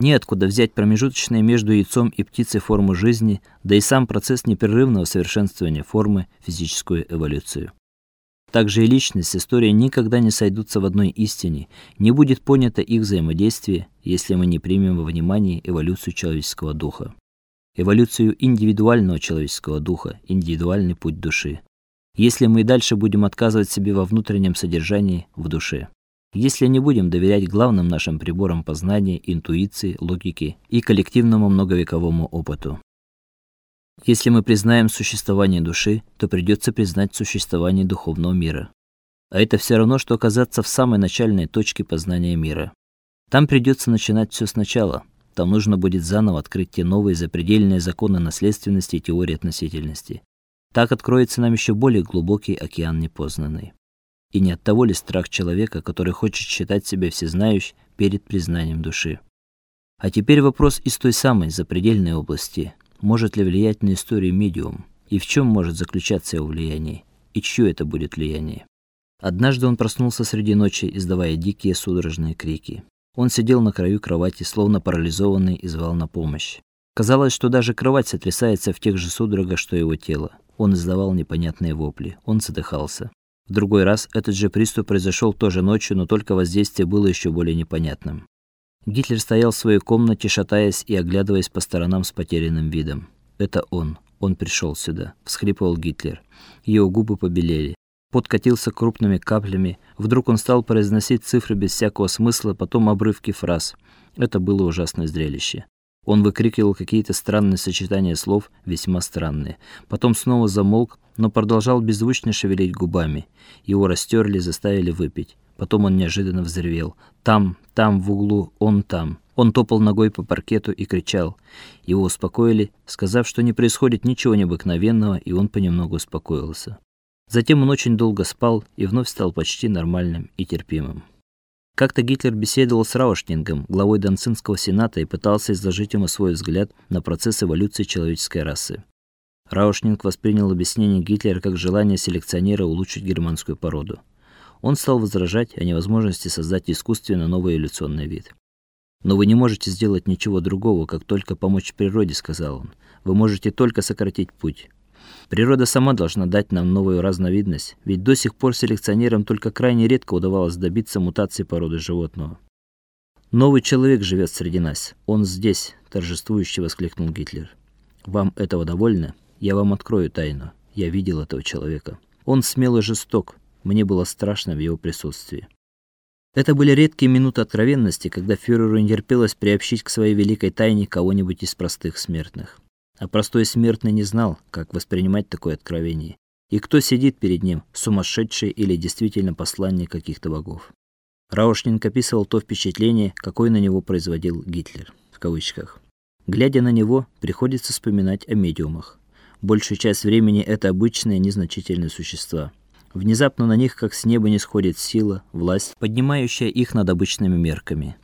Неоткуда взять промежуточные между яйцом и птицей форму жизни, да и сам процесс непрерывного совершенствования формы физическую эволюцию. Также и личность, история никогда не сойдутся в одной истине, не будет понято их взаимодействие, если мы не примем во внимание эволюцию человеческого духа. Эволюцию индивидуального человеческого духа, индивидуальный путь души. Если мы и дальше будем отказывать себе во внутреннем содержании в душе. Если не будем доверять главным нашим приборам познания, интуиции, логики и коллективному многовековому опыту. Если мы признаем существование души, то придется признать существование духовного мира. А это все равно что оказаться в самой начальной точке познания мира. Там придется начинать все сначала. Там нужно будет заново открыть те новые запредельные законы наследственности и теории относительности. Так откроется нам еще более глубокий океан непознанный. И не от того ли страх человека, который хочет считать себя всезнающим перед признанием души. А теперь вопрос из той самой запредельной области, может ли влиять на историю медиум, и в чем может заключаться его влияние, и чье это будет влияние. Однажды он проснулся среди ночи, издавая дикие судорожные крики. Он сидел на краю кровати, словно парализованный, и звал на помощь. Казалось, что даже кровать сотрясается в тех же судорогах, что его тело. Он издавал непонятные вопли, он задыхался. В другой раз этот же приступ произошел тоже ночью, но только воздействие было еще более непонятным. Гитлер стоял в своей комнате, шатаясь и оглядываясь по сторонам с потерянным видом. Это он. Он пришел сюда, всхлипывал Гитлер. Его губы побелели. Пот катился крупными каплями. Вдруг он стал произносить цифры без всякого смысла, потом обрывки фраз. Это было ужасное зрелище. Он выкрикивал какие-то странные сочетания слов, весьма странные. Потом снова замолк, но продолжал беззвучно шевелить губами. Его растерли, заставили выпить. Потом он неожиданно взревел. Там, там в углу, он там. Он топал ногой по паркету и кричал. Его успокоили, сказав, что не происходит ничего необыкновенного, и он понемногу успокоился. Затем он очень долго спал и вновь стал почти нормальным и терпимым. Как-то Гитлер беседовал с Раушнингом, главой Донцинского сената, и пытался изложить ему свой взгляд на процесс эволюции человеческой расы. Раушнинг воспринял объяснение Гитлера как желание селекционера улучшить германскую породу. Он стал возражать о невозможности создать искусственно новый эволюционный вид. Но вы не можете сделать ничего другого, как только помочь природе, сказал он. Вы можете только сократить путь. Природа сама должна дать нам новую разновидность, ведь до сих пор селекционерам только крайне редко удавалось добиться мутации породы животного. Новый человек живет среди нас. Он здесь, торжествующе воскликнул Гитлер. Вам этого довольно? Я вам открою тайну. Я видел этого человека. Он смел и жесток, мне было страшно в его присутствии. Это были редкие минуты откровенности, когда фюреру не терпелось приобщить к своей великой тайне кого-нибудь из простых смертных. А простой смертный не знал, как воспринимать такое откровение. И кто сидит перед ним, сумасшедший или действительно посланник каких-то богов. Раушнинг описывал то впечатление, какое на него производил Гитлер в кавычках. Глядя на него, приходится вспоминать о медиумах. Большую часть времени это обычные незначительные существа. Внезапно на них как с неба не сходит сила, власть, поднимающая их над обычными мерками.